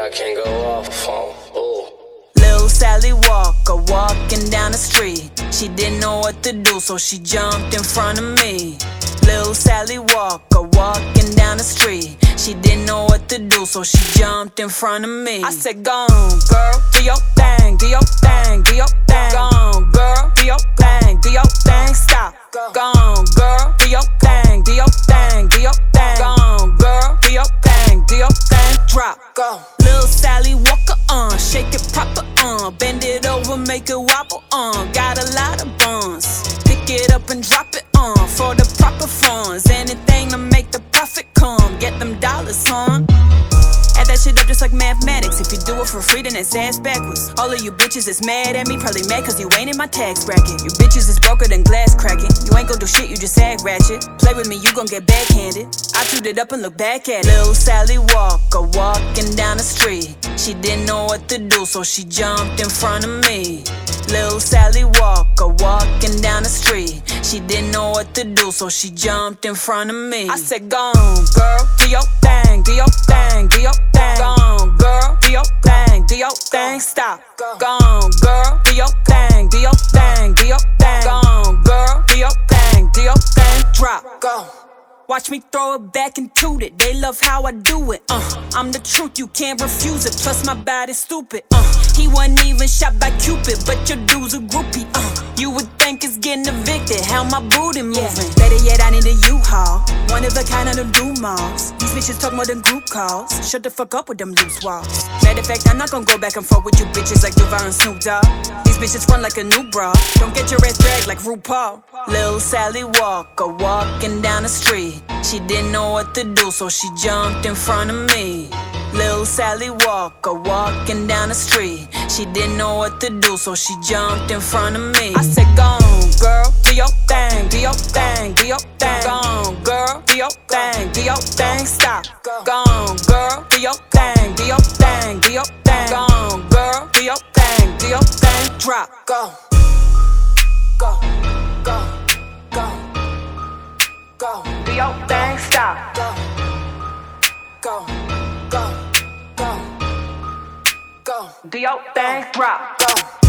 I can't go off on. Ooh. Lil Sally Walker walking down the street. She didn't know what to do, so she jumped in front of me. Lil Sally Walker walking down the street. She didn't know what to do, so she jumped in front of me. I said, Go on, girl, do your thing, do your thing, do your thing. Go on, girl, do your thing, do your thing. It over, make it wobble on. Got a lot of buns, pick it up and drop it on for the proper funds. Anything to make the profit come, get them dollars, huh? Add that shit up just like mathematics. If you do it for free, then it's ass backwards. All of you bitches is mad at me, probably mad cause you ain't in my tax bracket. You bitches is broker than glass cracking. You ain't gon' do shit, you just act ratchet. Play with me, you gon' get backhanded. I chewed it up and look back at it. Lil Sally Walker walking down the street. She didn't know what to do, so she jumped in front of me. Lil Sally Walker walking down the street. She didn't know what to do, so she jumped in front of me. I said, Go girl, do your on, girl, do your thing, do your thing, do your thing. Go on, girl, do your thing, do your thing. Drop. Go. Watch me throw it back and toot it. They love how I do it. Uh, I'm the truth, you can't refuse it. Plus my body's stupid. Uh, he wasn't even shot by Cupid, but your dude's a groupie. Uh, you would think it's getting evicted. How my booty moving? Better yet, I need a U-Haul. One of a kind of the do malls. These bitches talk more than group calls. Shut the fuck up with them loose walls. Matter of fact, I'm not gonna go back and forth with you bitches like Duval and Snoop Dogg. These bitches run like a new bra. Don't get your ass dragged like RuPaul. Lil Sally Walker walking down the street. She didn't know what to do, so she jumped in front of me. Lil Sally Walker walking down the street. She didn't know what to do, so she jumped in front of me. I said, Go on, girl, do your thing, do your thing, do your thing. Go on, girl, do your thing, your thing. Stop. Go on, girl, do your thing, do your thing, do your thing. Go on, girl, do your thing, do your thing. Drop. Go. Go. Go. Go. Go. Do your thing. Stop. Go. Go. Go. Go. Go. Do your thing. Drop. Go.